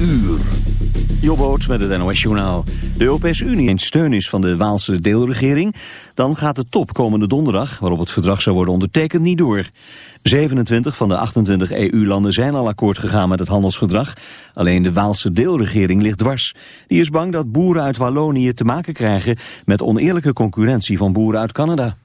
uur. Met het NOS Journaal. De Europese Unie in steun is van de Waalse deelregering... dan gaat de top komende donderdag, waarop het verdrag zou worden ondertekend, niet door. 27 van de 28 EU-landen zijn al akkoord gegaan met het handelsverdrag. Alleen de Waalse deelregering ligt dwars. Die is bang dat boeren uit Wallonië te maken krijgen... met oneerlijke concurrentie van boeren uit Canada.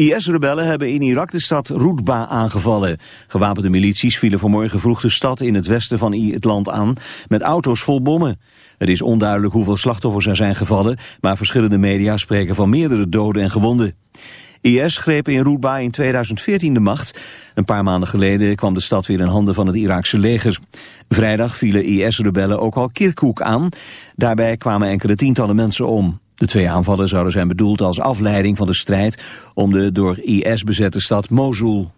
IS-rebellen hebben in Irak de stad Roetba aangevallen. Gewapende milities vielen vanmorgen vroeg de stad in het westen van het land aan met auto's vol bommen. Het is onduidelijk hoeveel slachtoffers er zijn gevallen, maar verschillende media spreken van meerdere doden en gewonden. IS greep in Roetba in 2014 de macht. Een paar maanden geleden kwam de stad weer in handen van het Iraakse leger. Vrijdag vielen IS-rebellen ook al Kirkuk aan. Daarbij kwamen enkele tientallen mensen om. De twee aanvallen zouden zijn bedoeld als afleiding van de strijd om de door IS bezette stad Mosul.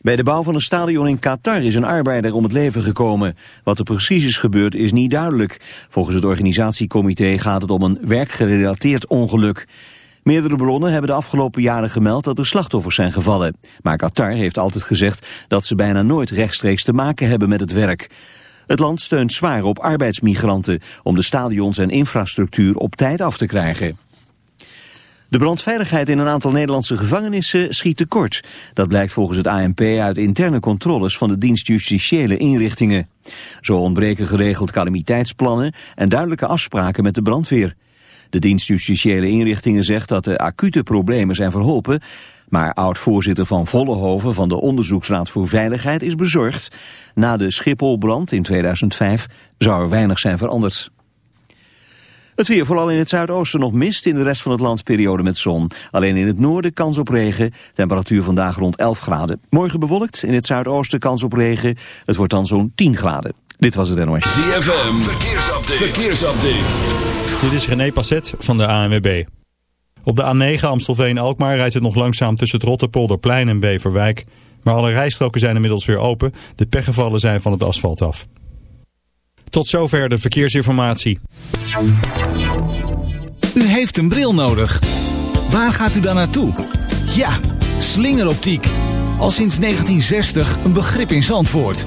Bij de bouw van een stadion in Qatar is een arbeider om het leven gekomen. Wat er precies is gebeurd is niet duidelijk. Volgens het organisatiecomité gaat het om een werkgerelateerd ongeluk. Meerdere bronnen hebben de afgelopen jaren gemeld dat er slachtoffers zijn gevallen. Maar Qatar heeft altijd gezegd dat ze bijna nooit rechtstreeks te maken hebben met het werk. Het land steunt zwaar op arbeidsmigranten om de stadions en infrastructuur op tijd af te krijgen. De brandveiligheid in een aantal Nederlandse gevangenissen schiet tekort. Dat blijkt volgens het ANP uit interne controles van de dienst justitiële inrichtingen. Zo ontbreken geregeld calamiteitsplannen en duidelijke afspraken met de brandweer. De dienst justitiële inrichtingen zegt dat de acute problemen zijn verholpen, maar oud-voorzitter van Vollehoven van de Onderzoeksraad voor Veiligheid is bezorgd. Na de Schipholbrand in 2005 zou er weinig zijn veranderd. Het weer, vooral in het zuidoosten nog mist, in de rest van het land periode met zon. Alleen in het noorden kans op regen, temperatuur vandaag rond 11 graden. Morgen bewolkt, in het zuidoosten kans op regen, het wordt dan zo'n 10 graden. Dit was het NOS. ZFM, verkeersupdate. verkeersupdate. Dit is René Passet van de ANWB. Op de A9 Amstelveen-Alkmaar rijdt het nog langzaam tussen het Rotterpolderplein en Beverwijk. Maar alle rijstroken zijn inmiddels weer open. De pechgevallen zijn van het asfalt af. Tot zover de verkeersinformatie. U heeft een bril nodig. Waar gaat u dan naartoe? Ja, slingeroptiek. Al sinds 1960 een begrip in Zandvoort.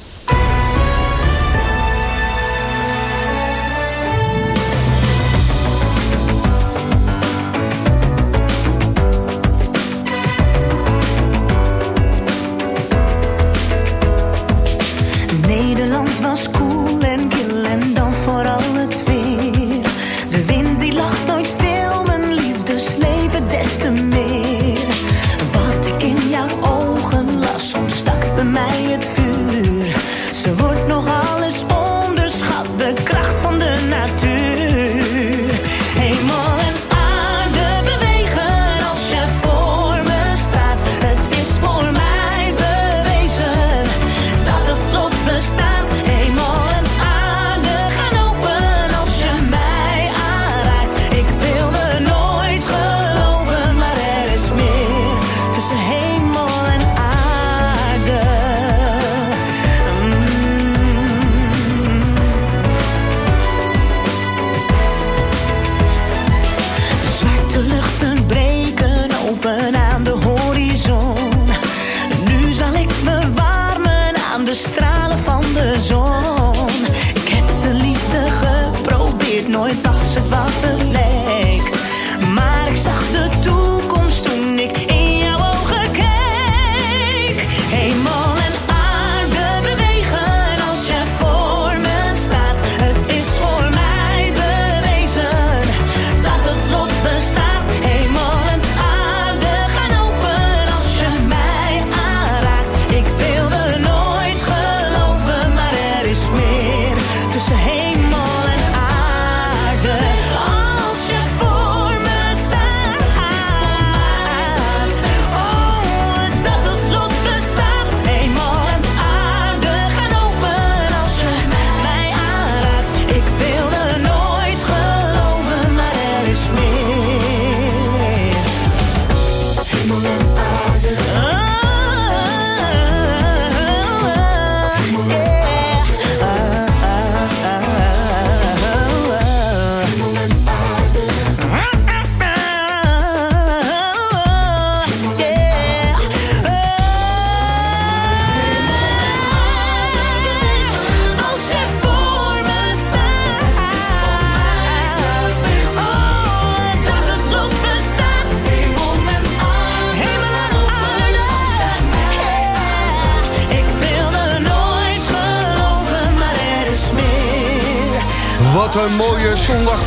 Nederland was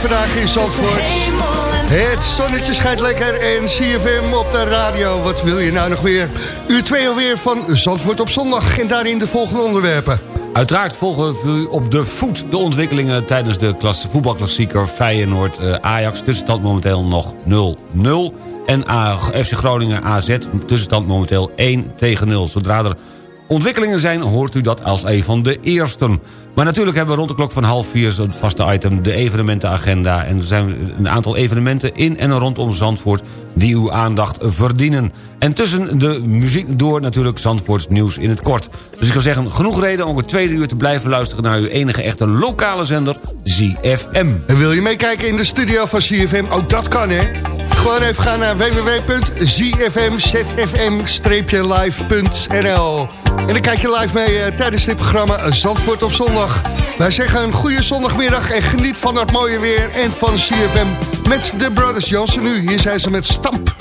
vandaag in Zandvoort. Het zonnetje schijnt lekker en CFM op de radio. Wat wil je nou nog weer? Uur 2 alweer van Zandvoort op zondag. En daarin de volgende onderwerpen. Uiteraard volgen we u op de voet de ontwikkelingen... tijdens de voetbalklassieker Feyenoord-Ajax. Tussenstand momenteel nog 0-0. En A- FC Groningen-AZ tussenstand momenteel 1 tegen 0. Zodra er ontwikkelingen zijn, hoort u dat als een van de eersten. Maar natuurlijk hebben we rond de klok van half vier... zo'n vaste item, de evenementenagenda. En er zijn een aantal evenementen in en rondom Zandvoort... die uw aandacht verdienen. En tussen de muziek door natuurlijk Zandvoorts nieuws in het kort. Dus ik zou zeggen, genoeg reden om het tweede uur te blijven luisteren... naar uw enige echte lokale zender, ZFM. En wil je meekijken in de studio van CFM? Ook dat kan, hè? Gewoon even gaan naar www.zfm-live.nl En dan kijk je live mee eh, tijdens dit programma Zandvoort op zondag. Wij zeggen een goede zondagmiddag en geniet van het mooie weer en van CFM met de Brothers Johnson nu. Hier zijn ze met Stamp.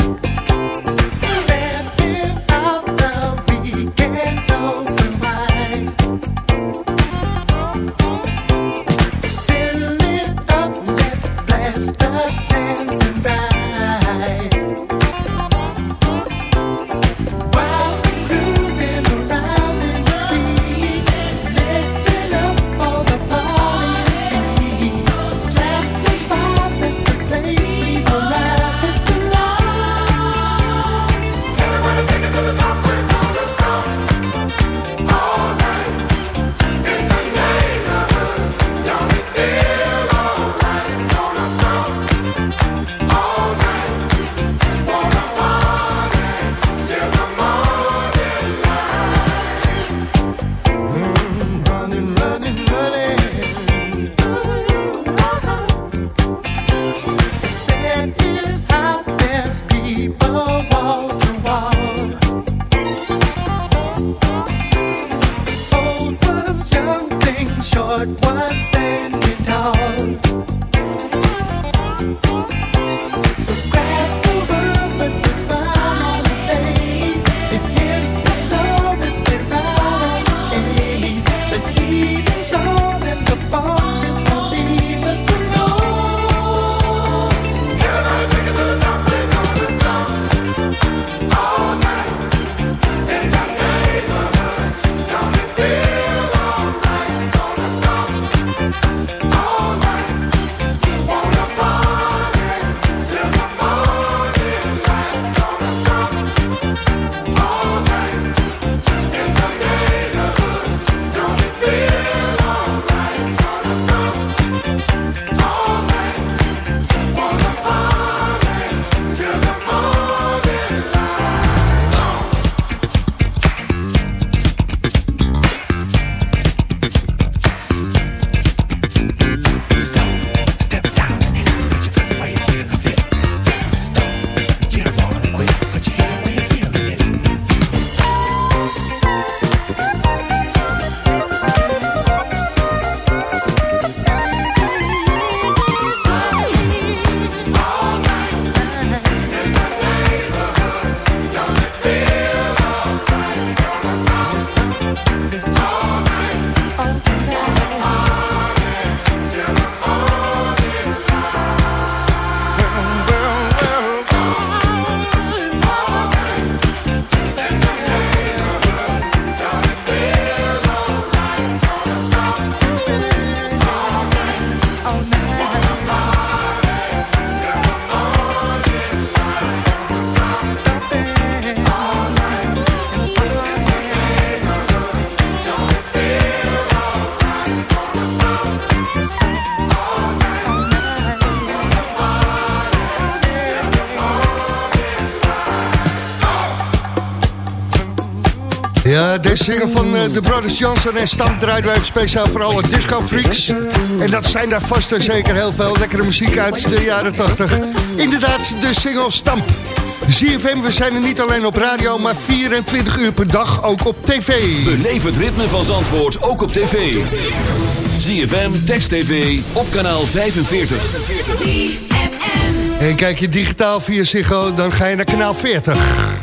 Ja, deze single van eh, de Brothers Johnson en Stamp draaien wij speciaal voor alle disco freaks. En dat zijn daar vast en zeker heel veel lekkere muziek uit de jaren 80. Inderdaad, de single Stamp. ZFM, we zijn er niet alleen op radio, maar 24 uur per dag ook op tv. Beleef het ritme van Zandvoort ook op tv. ZFM, Text TV, op kanaal 45. En kijk je digitaal via Ziggo, dan ga je naar kanaal 40.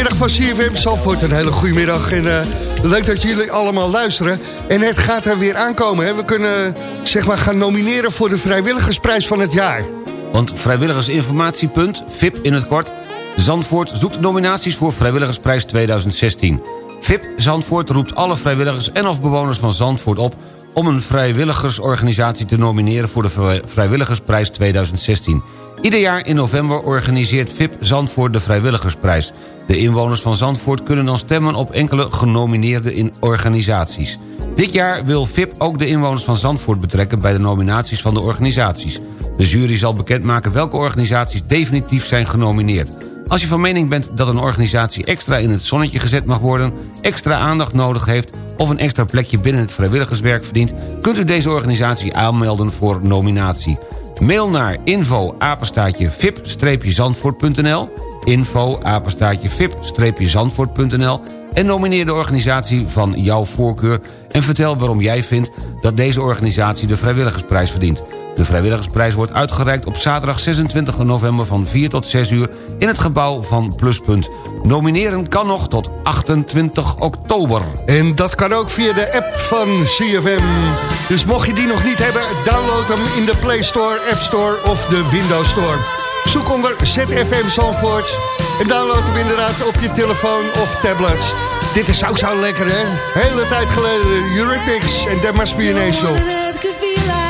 De zondagmiddag van CFM Zalvoort. Een hele goede middag en eh, leuk dat jullie allemaal luisteren. En het gaat er weer aankomen. Hè? We kunnen zeg maar gaan nomineren voor de vrijwilligersprijs van het jaar. Want vrijwilligersinformatiepunt, VIP in het kort... Zandvoort zoekt nominaties voor Vrijwilligersprijs 2016. VIP Zandvoort roept alle vrijwilligers en of bewoners van Zandvoort op... om een vrijwilligersorganisatie te nomineren voor de Vrij- Vrijwilligersprijs 2016. Ieder jaar in november organiseert VIP Zandvoort de Vrijwilligersprijs. De inwoners van Zandvoort kunnen dan stemmen op enkele genomineerde in organisaties. Dit jaar wil VIP ook de inwoners van Zandvoort betrekken... bij de nominaties van de organisaties. De jury zal bekendmaken welke organisaties definitief zijn genomineerd. Als je van mening bent dat een organisatie extra in het zonnetje gezet mag worden... extra aandacht nodig heeft of een extra plekje binnen het vrijwilligerswerk verdient... kunt u deze organisatie aanmelden voor nominatie. Mail naar info vip-zandvoort.nl info vip-zandvoort.nl en nomineer de organisatie van jouw voorkeur... en vertel waarom jij vindt dat deze organisatie de vrijwilligersprijs verdient. De vrijwilligersprijs wordt uitgereikt op zaterdag 26 november van 4 tot 6 uur in het gebouw van Pluspunt. Nomineren kan nog tot 28 oktober. En dat kan ook via de app van CFM. Dus mocht je die nog niet hebben, download hem in de Play Store, App Store of de Windows Store. Zoek onder ZFM Zandvoort en download hem inderdaad op je telefoon of tablet. Dit is ook zo lekker, hè? Hele tijd geleden, Eurythmics en There Must Be an Angel.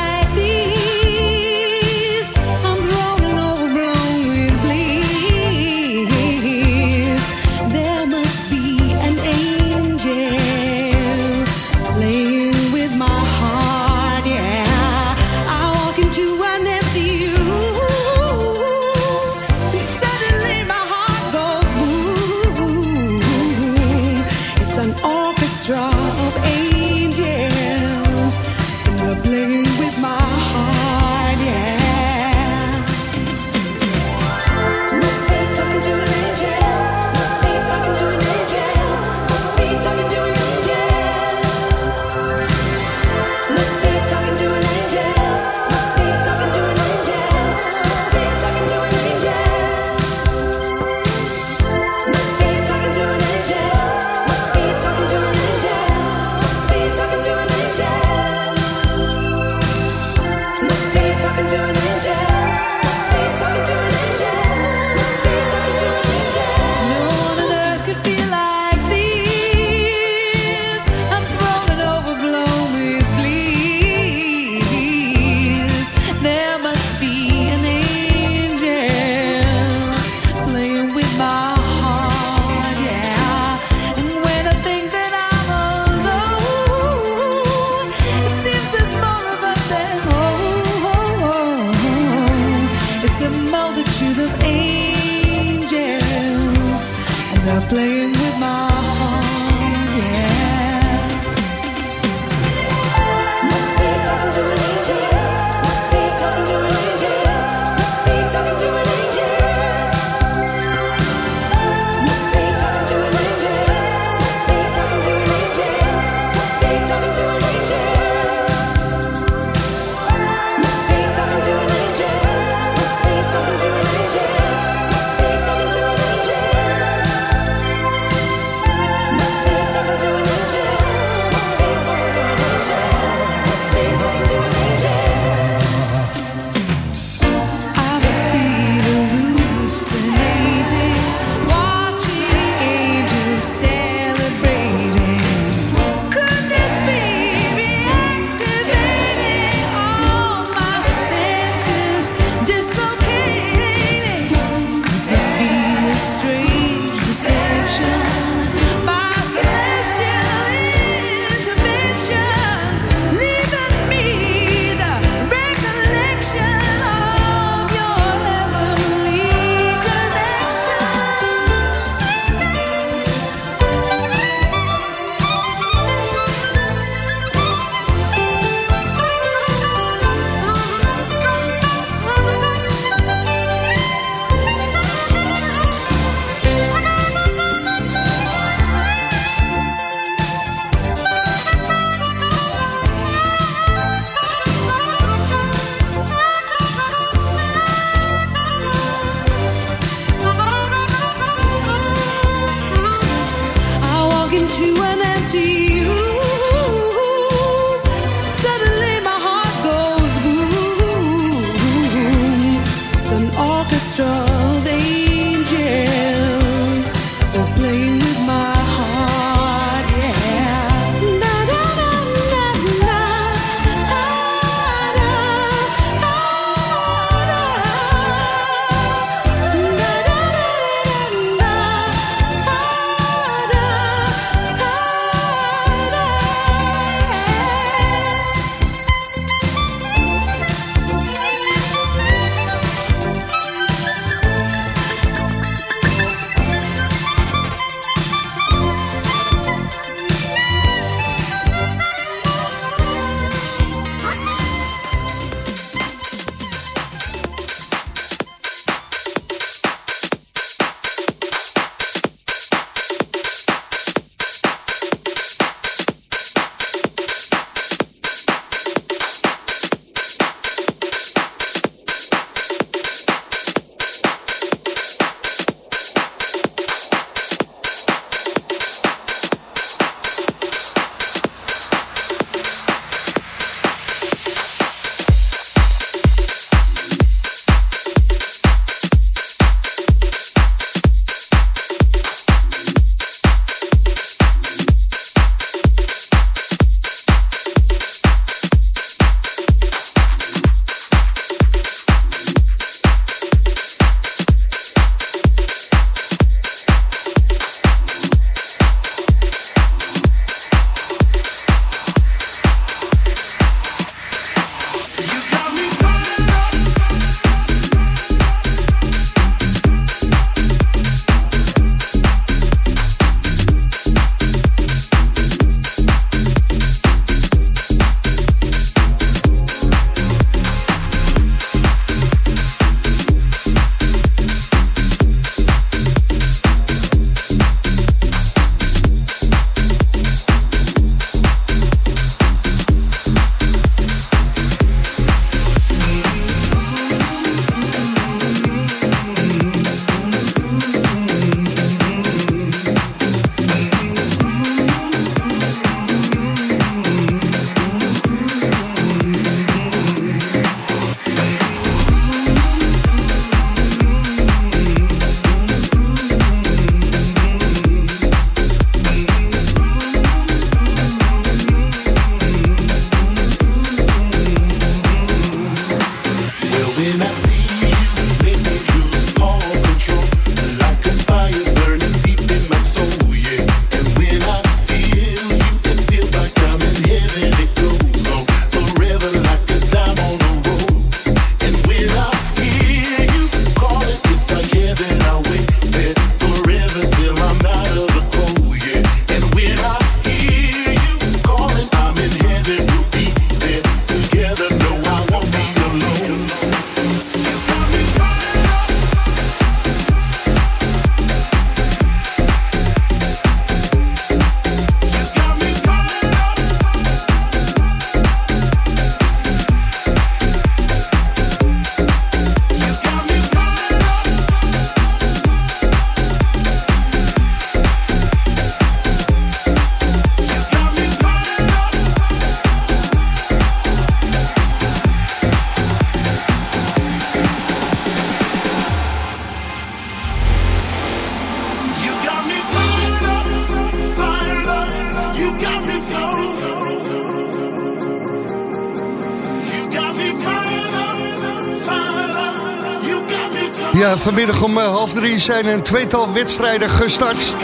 Vanmiddag om eh, half drie zijn een tweetal wedstrijden gestart.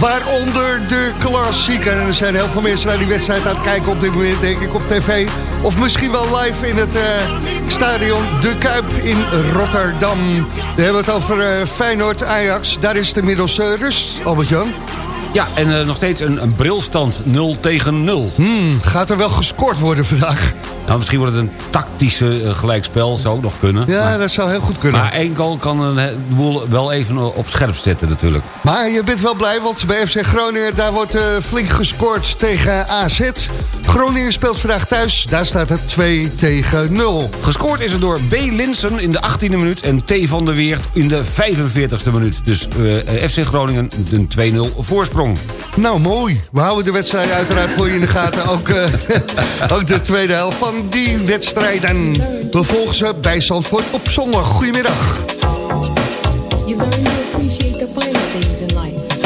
Waaronder de klassieker. En er zijn heel veel mensen naar die wedstrijd aan het kijken op dit moment, denk ik, op tv. Of misschien wel live in het eh, stadion De Kuip in Rotterdam. We hebben het over eh, Feyenoord-Ajax. Daar is het inmiddels rust, Albert-Jan. Ja, en eh, nog steeds een, een brilstand 0 tegen 0. Hmm, gaat er wel gescoord worden vandaag? Nou, misschien wordt het een tactische eh, gelijkspel, zou ook nog kunnen. Ja, maar, dat zou heel goed kunnen. maar één goal kan een he- de boel wel even op scherp zetten natuurlijk. Maar je bent wel blij, want bij FC Groningen... daar wordt eh, flink gescoord tegen AZ. Groningen speelt vandaag thuis. Daar staat het 2 tegen 0. Gescoord is er door B. Linsen in de 18e minuut en T. van der Weert in de 45e minuut. Dus eh, FC Groningen een 2-0 voorsprong. Nou, mooi. We houden de wedstrijd uiteraard voor je in de gaten. Ook, eh, ook de tweede helft van die wedstrijden. We volgen ze bij Zandvoort op zondag. Goedemiddag. You learn to appreciate the finer things in life.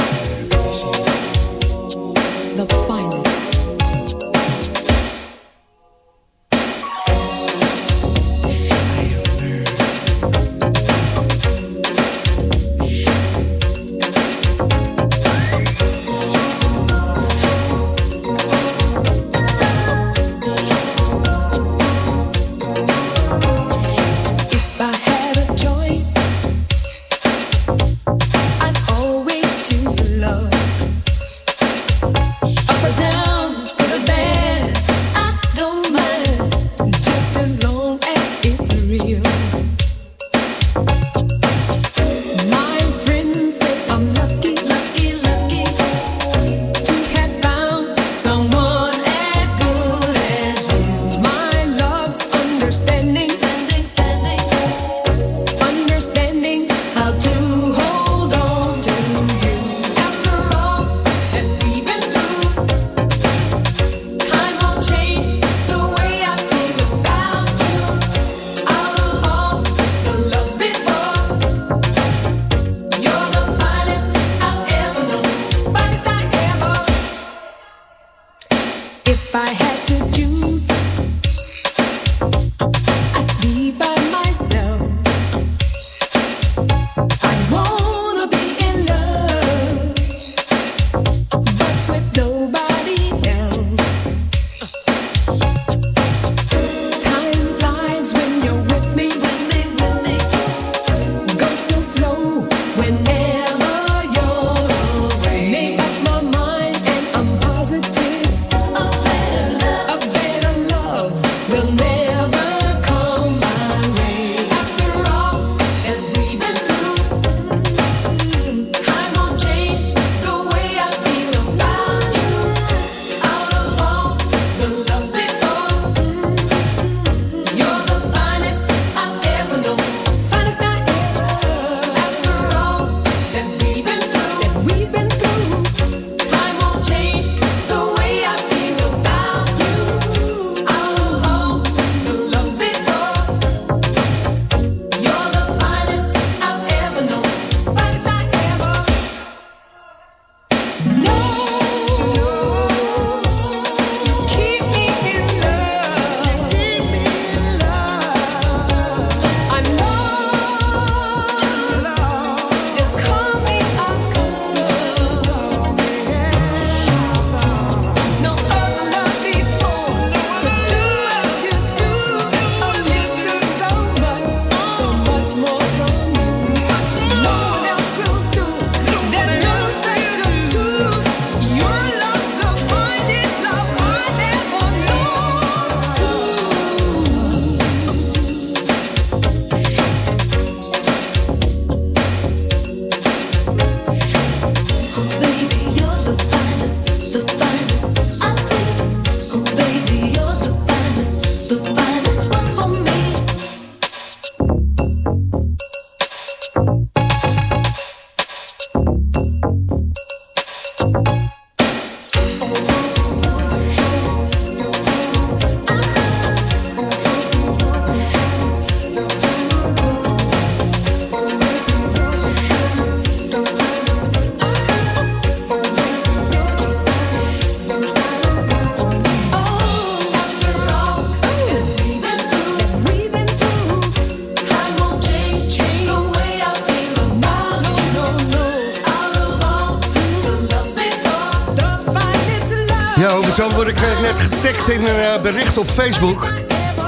Getagd in een eh, bericht op Facebook.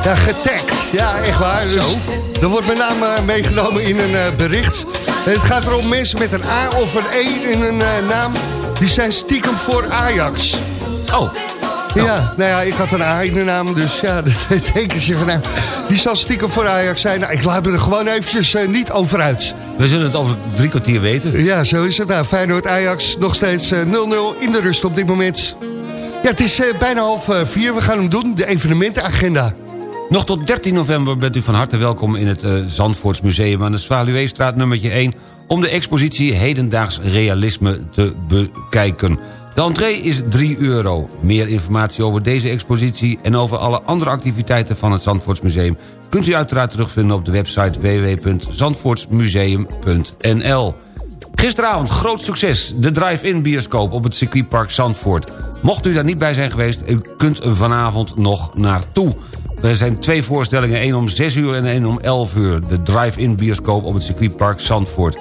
Ja, getagd. Ja, echt waar. Dus Zo. Er wordt mijn naam eh, meegenomen in een eh, bericht. En het gaat erom mensen met een A of een E in een eh, naam... die zijn stiekem voor Ajax. Oh, Ja, nou ja, ik had een A in de naam, dus ja, dat denken ze van nou, die zal stiekem voor Ajax zijn. Nou, ik laat me er gewoon eventjes niet over uit. we zullen het over drie kwartier weten. Ja, zo is het. Nou, Feyenoord-Ajax nog steeds eh, 0-0 in de rust op dit moment. Ja, het is eh, bijna half eh, vier. We gaan hem doen, de evenementenagenda. Nog tot 13 november bent u van harte welkom in het uh, Museum aan de Zwaluweestraat nummertje 1... om de expositie Hedendaags Realisme te bekijken. De entree is 3 euro. Meer informatie over deze expositie en over alle andere activiteiten van het Zandvoorts Museum... kunt u uiteraard terugvinden op de website www.zandvoortsmuseum.nl. Gisteravond groot succes, de drive-in bioscoop op het circuitpark Zandvoort. Mocht u daar niet bij zijn geweest, u kunt vanavond nog naartoe. Er zijn twee voorstellingen, één om 6 uur en één om 11 uur. De drive-in bioscoop op het circuitpark Zandvoort.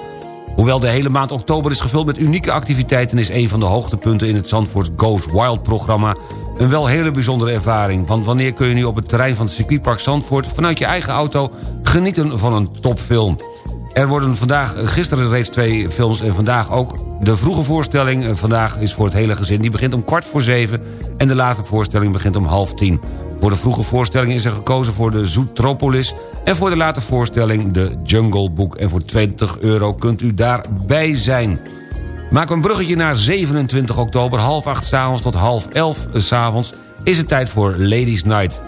Hoewel de hele maand oktober is gevuld met unieke activiteiten... is een van de hoogtepunten in het Zandvoort Goes Wild-programma... een wel hele bijzondere ervaring. Want wanneer kun je nu op het terrein van het circuitpark Zandvoort... vanuit je eigen auto genieten van een topfilm? Er worden vandaag, gisteren reeds twee films en vandaag ook de vroege voorstelling. eh, Vandaag is voor het hele gezin. Die begint om kwart voor zeven en de late voorstelling begint om half tien. Voor de vroege voorstelling is er gekozen voor de Zootropolis... en voor de late voorstelling de Jungle Book. En voor 20 euro kunt u daarbij zijn. Maak een bruggetje naar 27 oktober, half acht s'avonds tot half elf s'avonds... is het tijd voor Ladies Night.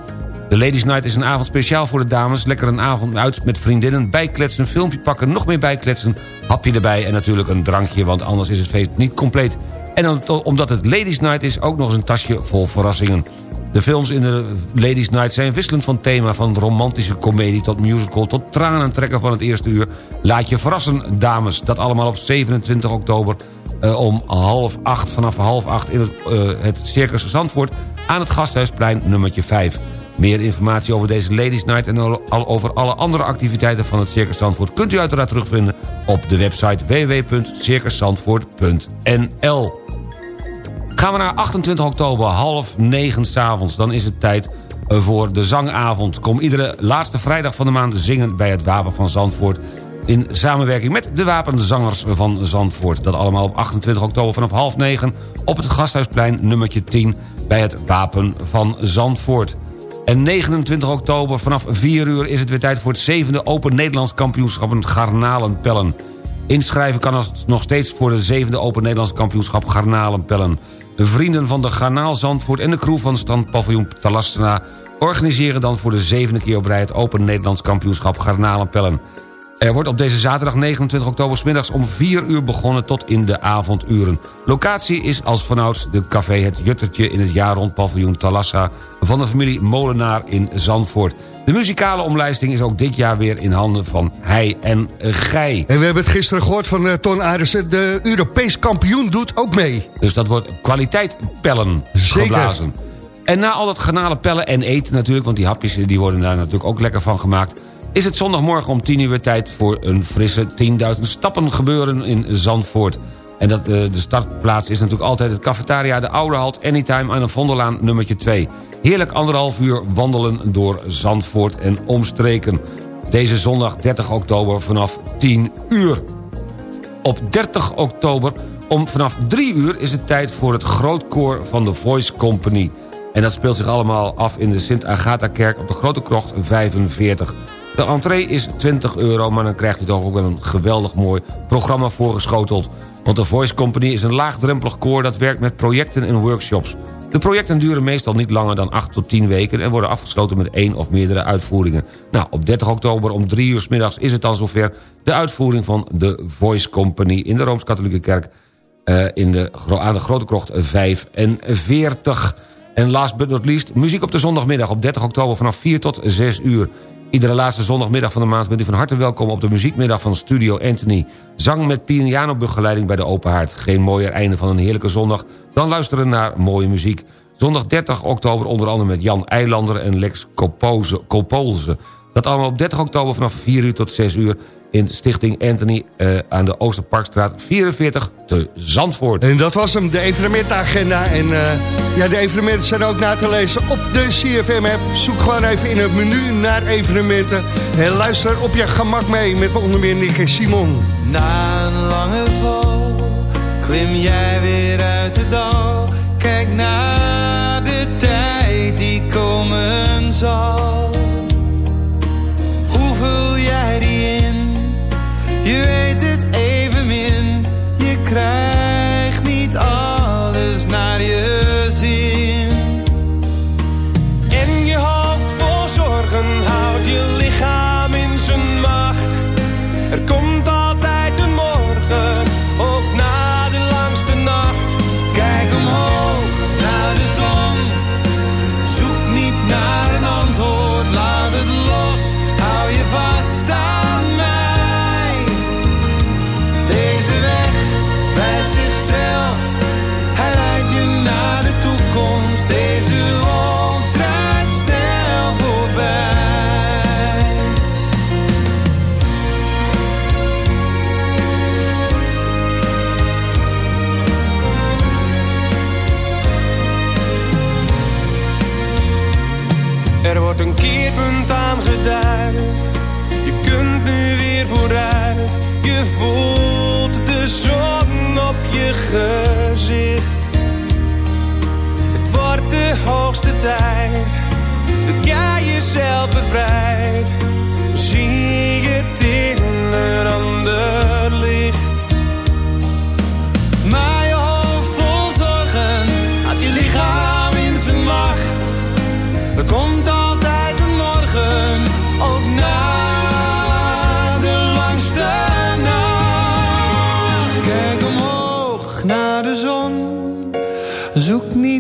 De Ladies Night is een avond speciaal voor de dames. Lekker een avond uit met vriendinnen, bijkletsen, filmpje pakken... nog meer bijkletsen, hapje erbij en natuurlijk een drankje... want anders is het feest niet compleet. En om- omdat het Ladies Night is, ook nog eens een tasje vol verrassingen. De films in de Ladies Night zijn wisselend van thema... van romantische komedie tot musical tot tranen trekken van het eerste uur. Laat je verrassen, dames. Dat allemaal op 27 oktober eh, om half acht, vanaf half acht... in het, eh, het Circus Zandvoort aan het Gasthuisplein nummertje 5. Meer informatie over deze Ladies Night... en al over alle andere activiteiten van het Circus Zandvoort... kunt u uiteraard terugvinden op de website www.circuszandvoort.nl. Gaan we naar 28 oktober, half negen s'avonds. Dan is het tijd eh, voor de zangavond. Kom iedere laatste vrijdag van de maand zingen bij het Wapen van Zandvoort... in samenwerking met de wapenzangers van Zandvoort. Dat allemaal op 28 oktober vanaf half negen... op het Gasthuisplein nummertje 10 bij het Wapen van Zandvoort. En 29 oktober vanaf 4 uur is het weer tijd voor het zevende Open Nederlands kampioenschap Garnalenpellen. Inschrijven kan als nog steeds voor de zevende Open Nederlands kampioenschap Garnalenpellen. De vrienden van de Garnaal Zandvoort en de crew van standpaviljoen Talassena... organiseren dan voor de zevende keer op rij het Open Nederlands kampioenschap Garnalenpellen. Er wordt op deze zaterdag 29 oktober middags om 4 uur begonnen tot in de avonduren. Locatie is als vanouds de café Het Juttertje in het jaar rond paviljoen Talassa... van de familie Molenaar in Zandvoort. De muzikale omlijsting is ook dit jaar weer in handen van Hij en Gij. En we hebben het gisteren gehoord van eh, Ton Arissen. De Europees kampioen doet ook mee. Dus dat wordt kwaliteit pellen Zeker. geblazen. En na al dat garnalen pellen en eten natuurlijk... want die hapjes die worden daar natuurlijk ook lekker van gemaakt... is het zondagmorgen om 10 uur tijd voor een frisse 10.000 stappen gebeuren in Zandvoort. En dat, eh, de startplaats is natuurlijk altijd het cafetaria... de Oude Halt Anytime aan de Vondellaan nummertje 2. Heerlijk anderhalf uur wandelen door Zandvoort en omstreken. Deze zondag 30 oktober vanaf 10 uur. Op 30 oktober om vanaf 3 uur is het tijd voor het grootkoor van de Voice Company. En dat speelt zich allemaal af in de Sint-Agatha-kerk op de Grote Krocht 45. De entree is 20 euro, maar dan krijgt u toch ook wel een geweldig mooi programma voorgeschoteld. Want de Voice Company is een laagdrempelig koor dat werkt met projecten en workshops. De projecten duren meestal niet langer dan 8 tot 10 weken... en worden afgesloten met één of meerdere uitvoeringen. Nou, op 30 oktober om 3 uur 's middags is het dan zover... de uitvoering van de Voice Company in de Rooms-Katholieke Kerk... eh, in de, aan de Grote Krocht 45. En last but not least, muziek op de zondagmiddag op 30 oktober vanaf 4 tot 6 uur. Iedere laatste zondagmiddag van de maand bent u van harte welkom op de muziekmiddag van Studio Anthony. Zang met pianobegeleiding bij de Open Haard. Geen mooier einde van een heerlijke zondag dan luisteren naar mooie muziek. Zondag 30 oktober onder andere met Jan Eilander en Lex Kopolze. Dat allemaal op 30 oktober vanaf 4 uur tot 6 uur in Stichting Anthony eh, aan de Oosterparkstraat 44 te Zandvoort. En dat was hem, de evenementagenda. En eh, ja, de evenementen zijn ook na te lezen op de CFM-app. Zoek gewoon even in het menu naar evenementen. En luister op je gemak mee met onder meer Nick Simon. Na een lange val, klim jij weer uit de dal. Kijk naar de tijd die komen zal. krijg. Je voelt de zon op je gezicht. Het wordt de hoogste tijd dat jij jezelf bevrijdt. Zie het in een ander.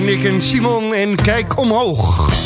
Nick en Simon en kijk omhoog.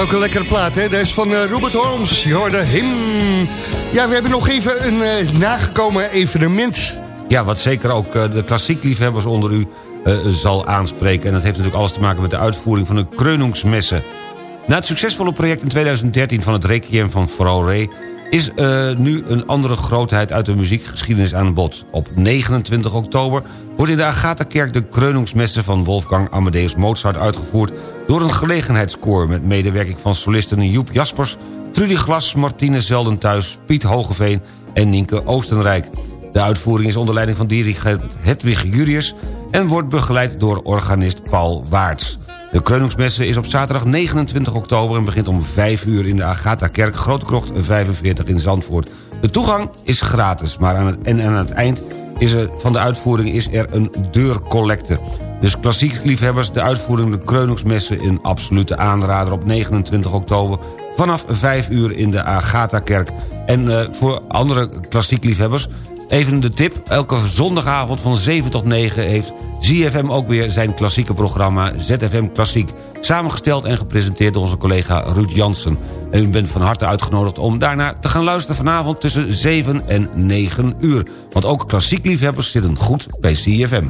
ook een lekkere plaat, hè? Deze van eh, Robert Holmes. Je hoorde hem. Ja, we hebben nog even een eh, nagekomen evenement. Ja, wat zeker ook eh, de klassiekliefhebbers onder u zal aanspreken. En dat heeft natuurlijk alles te maken met de uitvoering van de Kreuningsmessen. Na het succesvolle project in 2013 van het Requiem van Fauré... is nu een andere grootheid uit de muziekgeschiedenis aan bod. Op 29 oktober wordt in de Agatha-kerk de Kreuningsmessen van Wolfgang Amadeus Mozart uitgevoerd... door een gelegenheidskoor met medewerking van solisten Joep Jaspers... Trudy Glas, Martine Zeldenthuis, Piet Hogeveen en Nienke Oostenrijk. De uitvoering is onder leiding van dirigent Hedwig Jurius... en wordt begeleid door organist Paul Waarts. De Kreuningsmesse is op zaterdag 29 oktober... en begint om 5 uur in de Agatha-kerk Grote Krocht 45 in Zandvoort. De toegang is gratis, maar aan het, en aan het eind is er, van de uitvoering is er een deurcollecte. Dus klassiek liefhebbers, de uitvoering de Kreuningsmesse... een absolute aanrader op 29 oktober... vanaf 5 uur in de Agatha-kerk. En eh, voor andere klassiek liefhebbers... Even de tip, elke zondagavond van 7 tot 9 heeft ZFM ook weer zijn klassieke programma ZFM Klassiek. Samengesteld en gepresenteerd door onze collega Ruud Jansen. En u bent van harte uitgenodigd om daarna te gaan luisteren vanavond tussen 7 en 9 uur. Want ook klassiek liefhebbers zitten goed bij ZFM.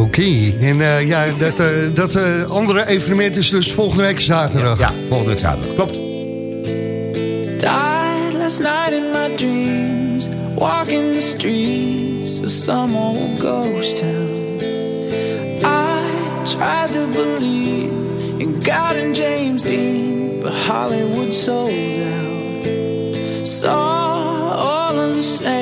Oké, en eh, ja, dat, eh, dat eh, andere evenement is dus volgende week zaterdag. Ja, volgende week zaterdag, klopt. Died last night in my dreams, walking the streets of some old ghost town. I tried to believe in God and James Dean, but Hollywood sold out. Saw all of the saints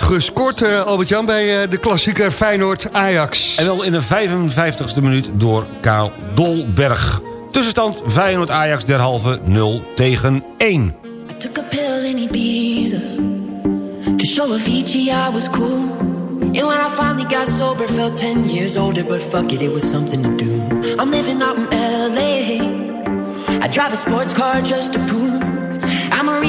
Is gescoord, eh, Albert-Jan, bij eh, de klassieker Feyenoord-Ajax. En wel in de 55ste minuut door Karel Dolberg. Tussenstand Feyenoord-Ajax derhalve 0 tegen 1. Took a pill in Ibiza To show Avicii I was cool And when I finally got sober Felt 10 years older But fuck it, it was something to do I'm living out in L.A. I drive a sports car just to prove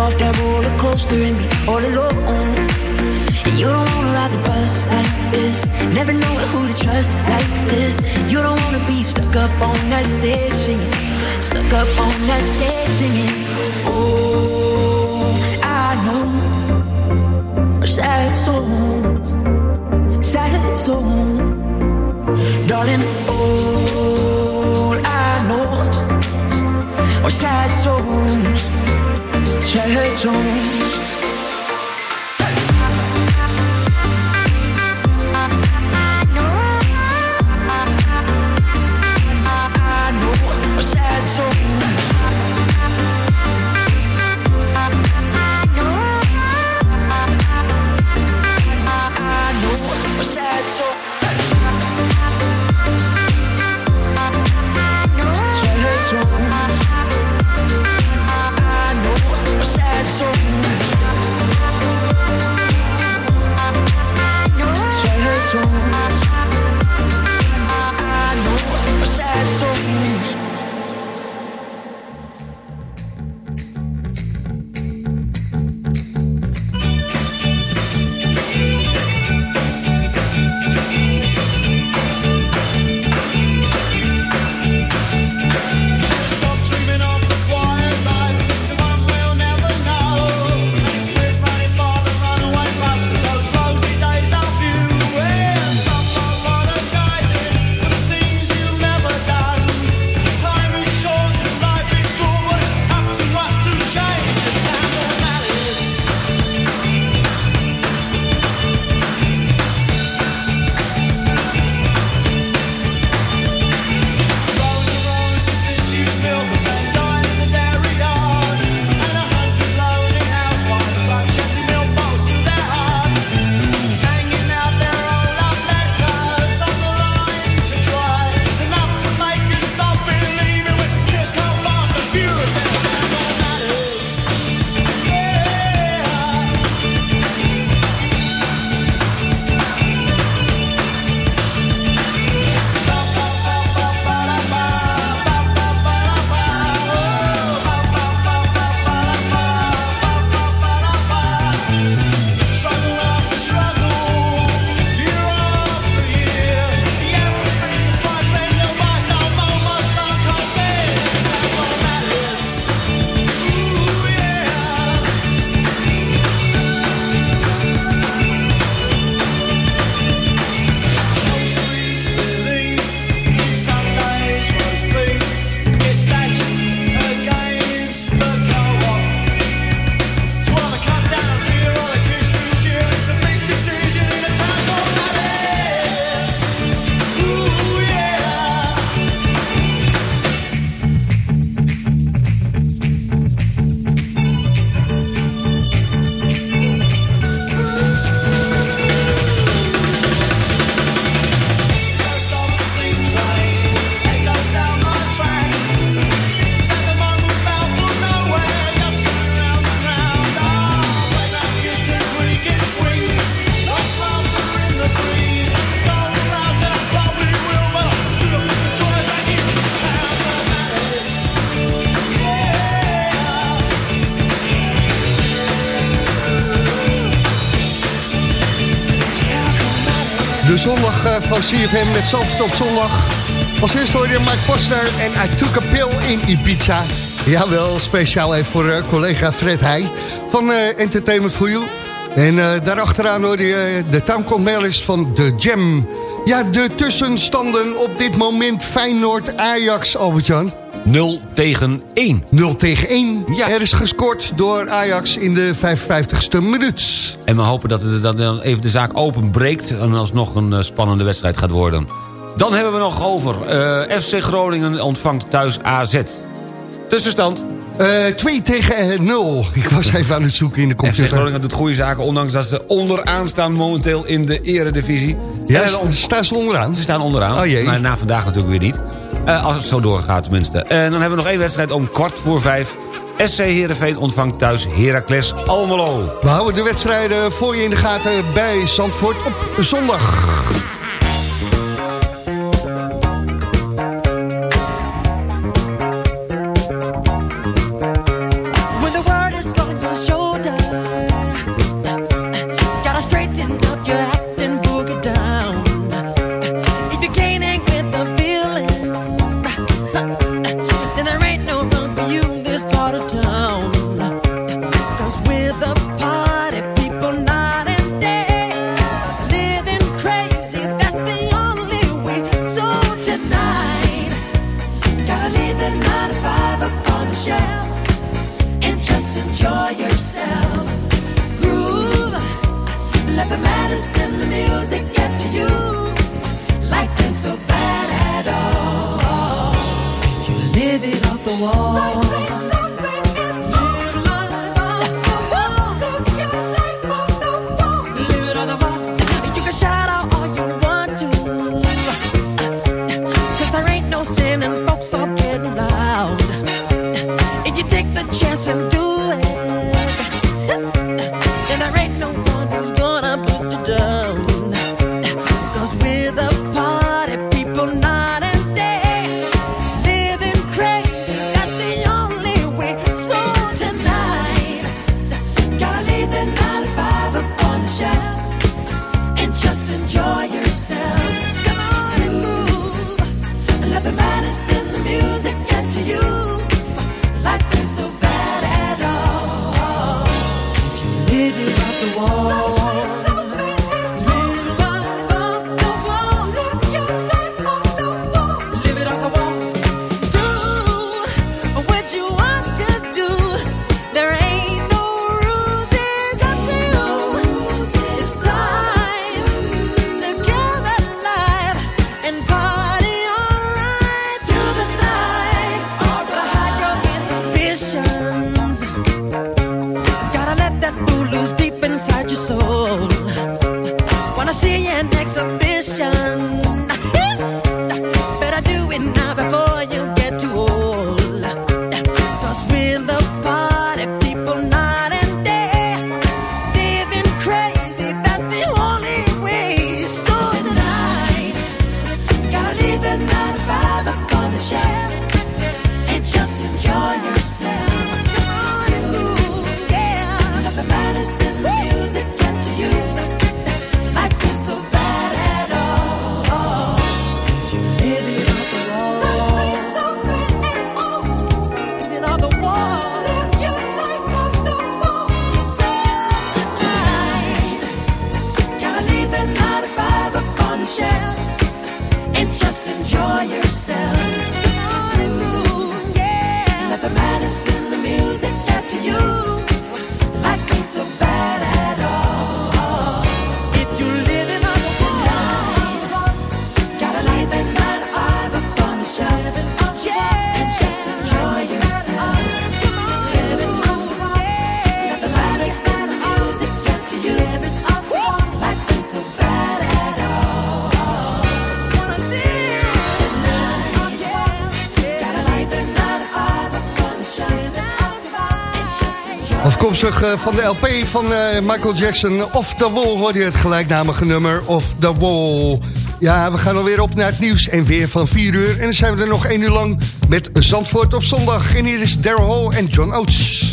Off that roller coaster and be all alone. And you don't wanna ride the bus like this. Never know who to trust like this. You don't wanna be stuck up on that stage singing. Stuck up on that stage singing. Oh, I know. Sad souls. Sad souls. Darling, all I know. Are sad souls. Sad souls. Van CFM met Zalvert op zondag. Als eerste hoorde je Mike Posner en I Took a Pill in Ibiza. Jawel, speciaal even voor eh, collega Fred Heij van eh, Entertainment for You. En eh, daarachteraan hoorde je de Town Mellis van The Jam. Ja, de tussenstanden op dit moment Feyenoord-Ajax, Albert-Jan. 0 tegen 1. 0 tegen 1. Ja. Er is gescoord door Ajax in de 55ste minuut. En we hopen dat het dan even de zaak openbreekt... en alsnog een eh, spannende wedstrijd gaat worden. Dan hebben we nog over. eh, FC Groningen ontvangt thuis AZ. Tussenstand. Eh 2 tegen 0. Ik was even aan het zoeken in de FC computer. Groningen doet goede zaken... ondanks dat ze onderaan staan momenteel in de eredivisie. Ja, En staan ze onderaan? Ze staan onderaan. Oh. Maar na vandaag natuurlijk weer niet. Eh, als het zo doorgaat tenminste. En dan hebben we nog één wedstrijd om kwart voor vijf. SC Heerenveen ontvangt thuis Heracles Almelo. We houden de wedstrijden voor je in de gaten bij Zandvoort op zondag. Eh, van de LP van eh, Michael Jackson, Off the Wall, hoorde je het gelijknamige nummer Off the Wall. Ja, we gaan alweer op naar het nieuws en weer van 4 uur. En dan zijn we er nog 1 uur lang met Zandvoort op zondag. En hier is Daryl Hall en John Oates.